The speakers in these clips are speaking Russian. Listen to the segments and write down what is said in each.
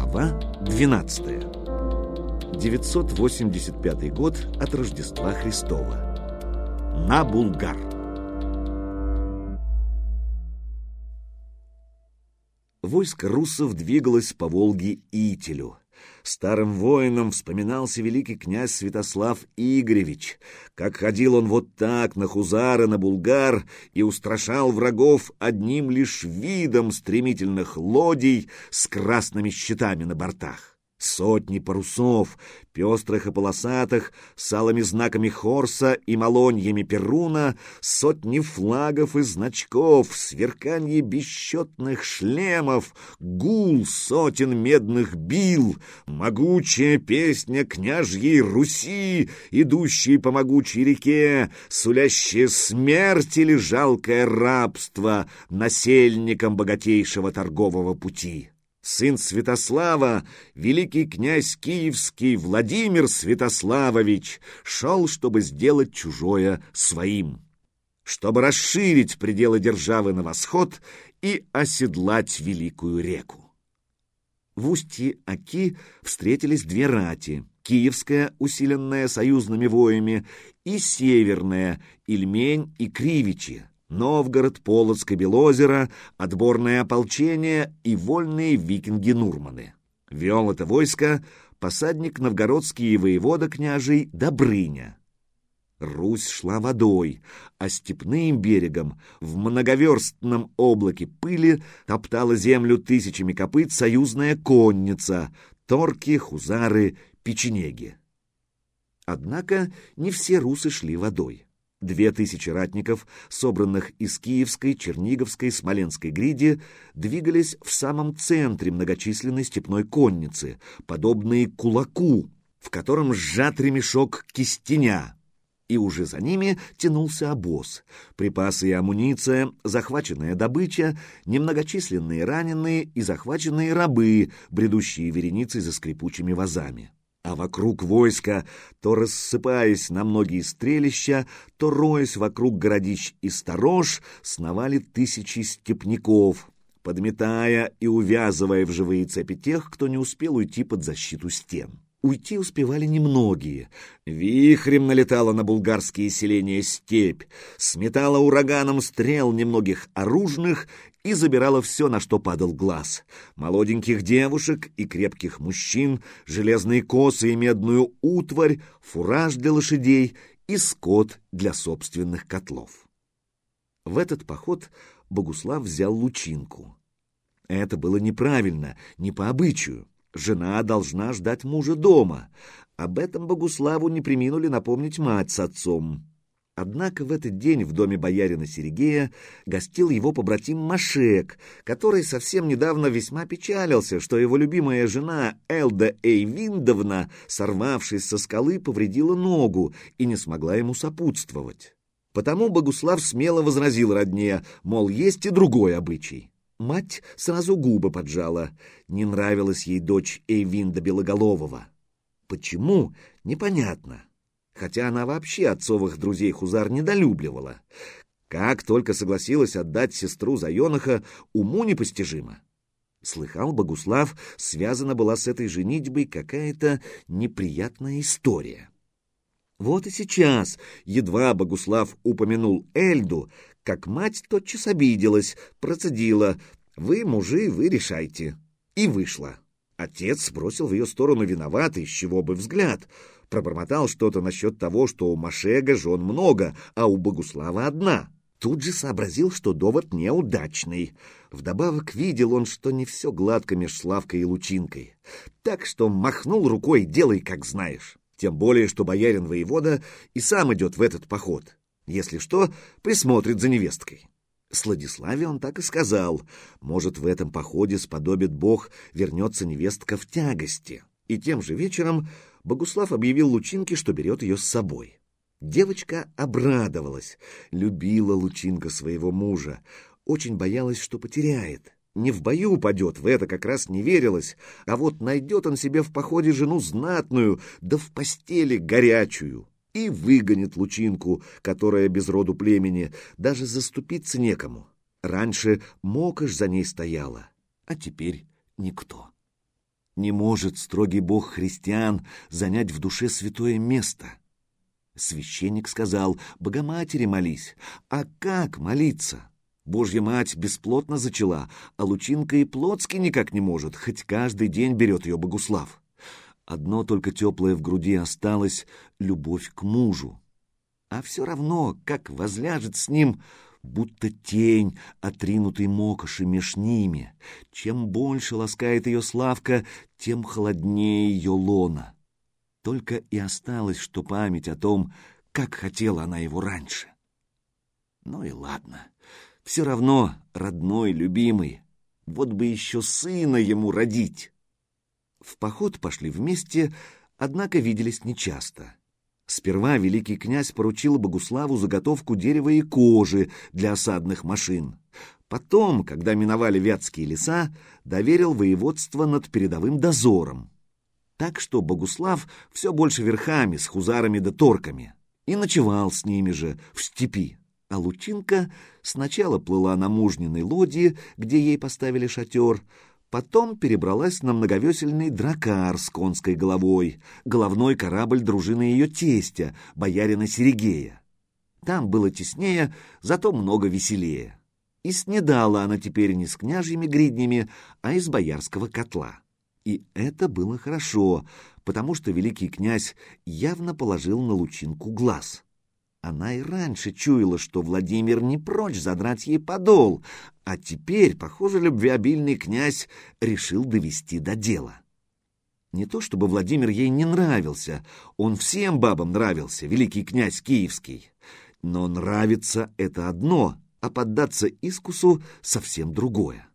Глава 12. 985 год от Рождества Христова. На Булгар. Войско руссов двигалось по Волге Ителю. Старым воином вспоминался великий князь Святослав Игоревич, как ходил он вот так на хузары, на булгар и устрашал врагов одним лишь видом стремительных лодий с красными щитами на бортах. Сотни парусов, пестрых и полосатых, с алыми знаками Хорса и малоньями Перуна, сотни флагов и значков, сверканье бесчетных шлемов, гул сотен медных бил, могучая песня княжьей Руси, идущей по могучей реке, сулящая смерть или жалкое рабство насельникам богатейшего торгового пути сын Святослава, великий князь Киевский Владимир Святославович, шел, чтобы сделать чужое своим, чтобы расширить пределы державы на восход и оседлать великую реку. В устье Аки встретились две рати — Киевская, усиленная союзными воями, и Северная, Ильмень и Кривичи, Новгород, Полоцк и Белозеро, отборное ополчение и вольные викинги-нурманы. Вел это войско посадник новгородский воевода княжий Добрыня. Русь шла водой, а степным берегом в многоверстном облаке пыли топтала землю тысячами копыт союзная конница, торки, хузары, печенеги. Однако не все русы шли водой. Две тысячи ратников, собранных из Киевской, Черниговской, Смоленской гриди, двигались в самом центре многочисленной степной конницы, подобные кулаку, в котором сжат ремешок кистеня. И уже за ними тянулся обоз. Припасы и амуниция, захваченная добыча, немногочисленные раненые и захваченные рабы, бредущие вереницей за скрипучими вазами а вокруг войска, то рассыпаясь на многие стрелища, то роясь вокруг городищ и сторож, сновали тысячи степняков, подметая и увязывая в живые цепи тех, кто не успел уйти под защиту стен. Уйти успевали немногие. Вихрем налетала на булгарские селения степь, сметала ураганом стрел немногих оружных и забирала все, на что падал глаз. Молоденьких девушек и крепких мужчин, железные косы и медную утварь, фураж для лошадей и скот для собственных котлов. В этот поход Богуслав взял лучинку. Это было неправильно, не по обычаю. Жена должна ждать мужа дома. Об этом Богуславу не приминули напомнить мать с отцом. Однако в этот день в доме боярина Серегея гостил его побратим Машек, который совсем недавно весьма печалился, что его любимая жена Элда Эйвиндовна, сорвавшись со скалы, повредила ногу и не смогла ему сопутствовать. Потому Богуслав смело возразил родне, мол, есть и другой обычай. Мать сразу губы поджала. Не нравилась ей дочь Эйвинда Белоголового. Почему? Непонятно. Хотя она вообще отцовых друзей Хузар недолюбливала. Как только согласилась отдать сестру за Йонаха, уму непостижимо. Слыхал Богуслав, связана была с этой женитьбой какая-то неприятная история. Вот и сейчас, едва Богуслав упомянул Эльду, как мать тотчас обиделась, процедила «Вы, мужи, вы решайте». И вышла. Отец сбросил в ее сторону виноватый, с чего бы взгляд. Пробормотал что-то насчет того, что у Машега жен много, а у Богуслава одна. Тут же сообразил, что довод неудачный. Вдобавок видел он, что не все гладко меж Славкой и Лучинкой. Так что махнул рукой «делай, как знаешь». Тем более, что боярин-воевода и сам идет в этот поход. Если что, присмотрит за невесткой. Сладиславе он так и сказал. Может, в этом походе сподобит Бог, вернется невестка в тягости. И тем же вечером Богуслав объявил Лучинке, что берет ее с собой. Девочка обрадовалась, любила Лучинка своего мужа, очень боялась, что потеряет. Не в бою упадет, в это как раз не верилось, а вот найдет он себе в походе жену знатную, да в постели горячую, и выгонит лучинку, которая без роду племени, даже заступиться некому. Раньше мокошь за ней стояла, а теперь никто. Не может строгий бог христиан занять в душе святое место. Священник сказал, «Богоматери молись». А как молиться? Божья мать бесплотно зачала, а Лучинка и плотски никак не может, хоть каждый день берет ее Богуслав. Одно только теплое в груди осталось — любовь к мужу. А все равно, как возляжет с ним, будто тень, отринутый мокоши меж ними. Чем больше ласкает ее Славка, тем холоднее ее лона. Только и осталось, что память о том, как хотела она его раньше. Ну и ладно. Все равно родной, любимый. Вот бы еще сына ему родить. В поход пошли вместе, однако виделись нечасто. Сперва великий князь поручил Богуславу заготовку дерева и кожи для осадных машин. Потом, когда миновали Вятские леса, доверил воеводство над передовым дозором. Так что Богуслав все больше верхами, с хузарами да торками, и ночевал с ними же в степи. А Лучинка сначала плыла на мужниной лодье, где ей поставили шатер, потом перебралась на многовесельный дракар с конской головой, головной корабль дружины ее тестя, боярина Серегея. Там было теснее, зато много веселее. И снедала она теперь не с княжьими гриднями, а из боярского котла. И это было хорошо, потому что великий князь явно положил на лучинку глаз. Она и раньше чуяла, что Владимир не прочь задрать ей подол, а теперь, похоже, любвеобильный князь решил довести до дела. Не то чтобы Владимир ей не нравился, он всем бабам нравился, великий князь киевский. Но нравится — это одно, а поддаться искусу — совсем другое.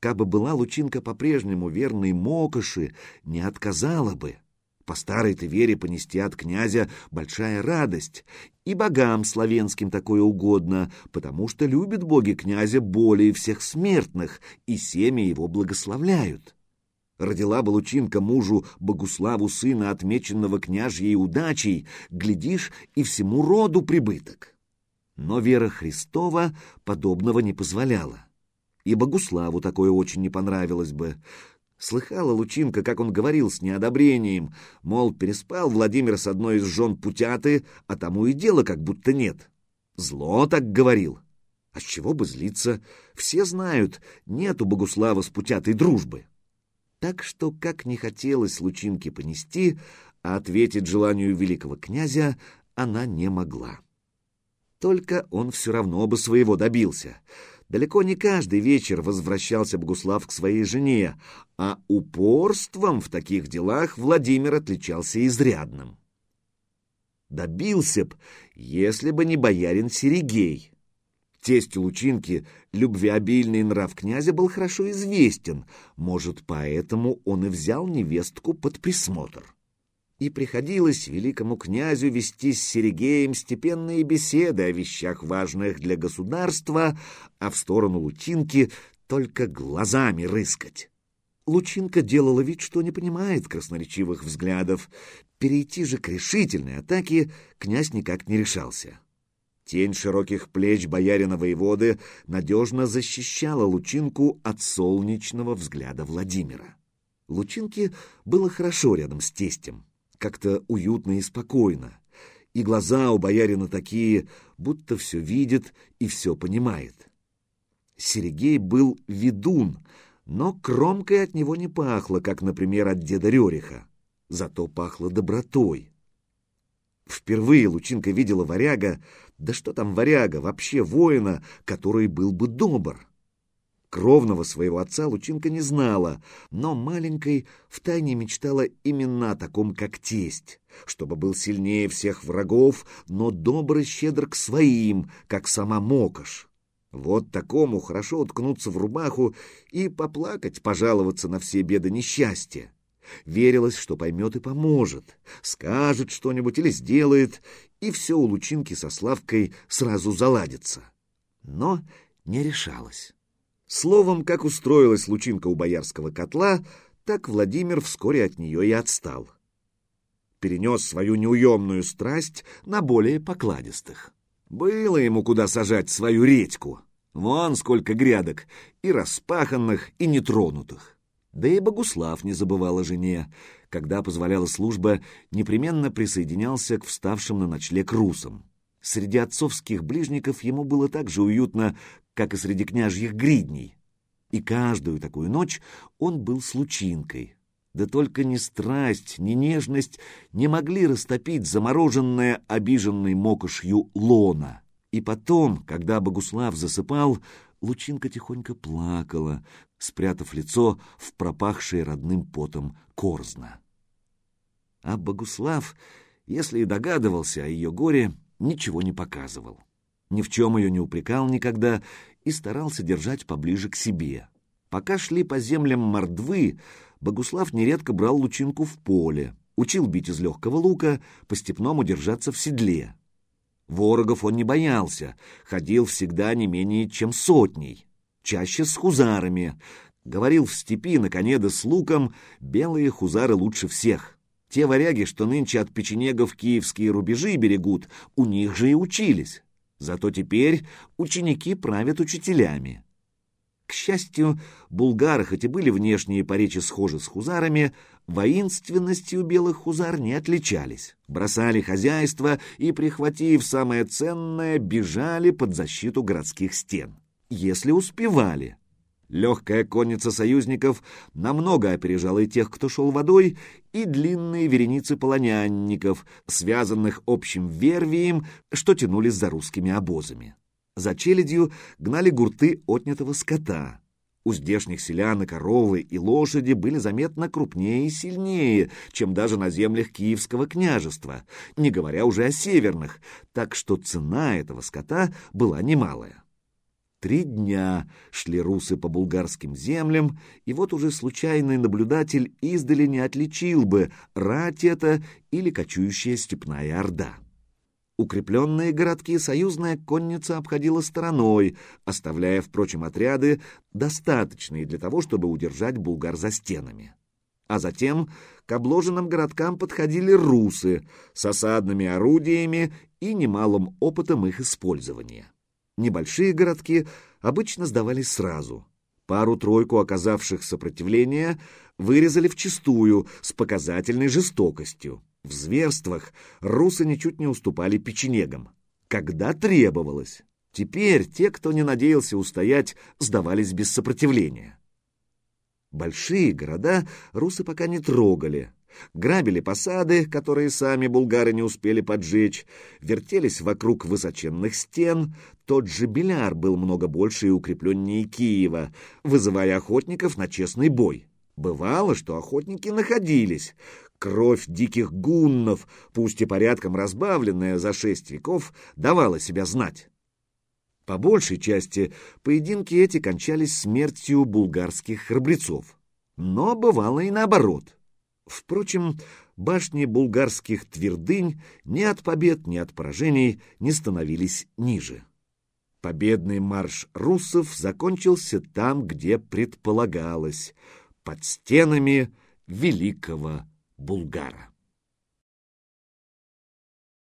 Кабы была Лучинка по-прежнему верной Мокоши, не отказала бы — по старой-то вере понести от князя большая радость, и богам славянским такое угодно, потому что любят боги князя более всех смертных, и семя его благословляют. Родила бы Лучинка мужу Богуславу сына, отмеченного княжьей удачей, глядишь, и всему роду прибыток. Но вера Христова подобного не позволяла. И Богуславу такое очень не понравилось бы. Слыхала Лучинка, как он говорил с неодобрением, мол, переспал Владимир с одной из жен Путяты, а тому и дело как будто нет. Зло так говорил. А с чего бы злиться? Все знают, нет у Богуслава с Путятой дружбы. Так что, как не хотелось Лучинке понести, а ответить желанию великого князя она не могла. Только он все равно бы своего добился — Далеко не каждый вечер возвращался Богуслав к своей жене, а упорством в таких делах Владимир отличался изрядным. Добился б, если бы не боярин Серегей. Тесть Лучинки, любвеобильный нрав князя был хорошо известен, может, поэтому он и взял невестку под присмотр и приходилось великому князю вести с Серегеем степенные беседы о вещах важных для государства, а в сторону Лучинки только глазами рыскать. Лучинка делала вид, что не понимает красноречивых взглядов. Перейти же к решительной атаке князь никак не решался. Тень широких плеч боярина-воеводы надежно защищала Лучинку от солнечного взгляда Владимира. Лучинке было хорошо рядом с тестем как-то уютно и спокойно. И глаза у боярина такие, будто все видит и все понимает. Сергей был ведун, но кромкой от него не пахло, как, например, от деда Рериха. Зато пахло добротой. Впервые Лучинка видела варяга, да что там варяга, вообще воина, который был бы добр. Кровного своего отца Лучинка не знала, но маленькой втайне мечтала именно о таком, как тесть, чтобы был сильнее всех врагов, но добр и щедр к своим, как сама Мокош. Вот такому хорошо уткнуться в рубаху и поплакать, пожаловаться на все беды несчастья. Верилось, что поймет и поможет, скажет что-нибудь или сделает, и все у Лучинки со Славкой сразу заладится. Но не решалась. Словом, как устроилась лучинка у боярского котла, так Владимир вскоре от нее и отстал. Перенес свою неуемную страсть на более покладистых. Было ему куда сажать свою редьку. Вон сколько грядок, и распаханных, и нетронутых. Да и Богуслав не забывал о жене. Когда позволяла служба, непременно присоединялся к вставшим на ночлег русам. Среди отцовских ближников ему было так же уютно, как и среди княжьих гридней. И каждую такую ночь он был с лучинкой. Да только ни страсть, ни нежность не могли растопить замороженное обиженной мокошью лона. И потом, когда Богуслав засыпал, Лучинка тихонько плакала, спрятав лицо в пропахшее родным потом корзна. А Богуслав, если и догадывался о ее горе, ничего не показывал. Ни в чем ее не упрекал никогда и старался держать поближе к себе. Пока шли по землям мордвы, Богуслав нередко брал лучинку в поле, учил бить из легкого лука, по-степному держаться в седле. Ворогов он не боялся, ходил всегда не менее чем сотней, чаще с хузарами. Говорил в степи на коне да с луком, белые хузары лучше всех. Те варяги, что нынче от печенегов киевские рубежи берегут, у них же и учились. Зато теперь ученики правят учителями. К счастью, булгары, хоть и были внешние по речи схожи с хузарами, воинственностью белых хузар не отличались. Бросали хозяйство и, прихватив самое ценное, бежали под защиту городских стен. Если успевали. Легкая конница союзников намного опережала и тех, кто шел водой, и длинные вереницы полонянников, связанных общим вервием, что тянулись за русскими обозами. За челядью гнали гурты отнятого скота. У здешних селян и коровы и лошади были заметно крупнее и сильнее, чем даже на землях Киевского княжества, не говоря уже о северных, так что цена этого скота была немалая. Три дня шли русы по булгарским землям, и вот уже случайный наблюдатель издали не отличил бы, рать это или кочующая степная орда. Укрепленные городки союзная конница обходила стороной, оставляя, впрочем, отряды, достаточные для того, чтобы удержать булгар за стенами. А затем к обложенным городкам подходили русы с осадными орудиями и немалым опытом их использования. Небольшие городки обычно сдавались сразу. Пару-тройку оказавших сопротивление вырезали вчистую с показательной жестокостью. В зверствах русы ничуть не уступали печенегам, когда требовалось. Теперь те, кто не надеялся устоять, сдавались без сопротивления. Большие города русы пока не трогали. Грабили посады, которые сами булгары не успели поджечь, вертелись вокруг высоченных стен. Тот же Беляр был много больше и укрепленнее Киева, вызывая охотников на честный бой. Бывало, что охотники находились. Кровь диких гуннов, пусть и порядком разбавленная за шесть веков, давала себя знать. По большей части поединки эти кончались смертью булгарских храбрецов. Но бывало и наоборот. Впрочем, башни булгарских твердынь ни от побед, ни от поражений не становились ниже. Победный марш руссов закончился там, где предполагалось, под стенами великого Булгара.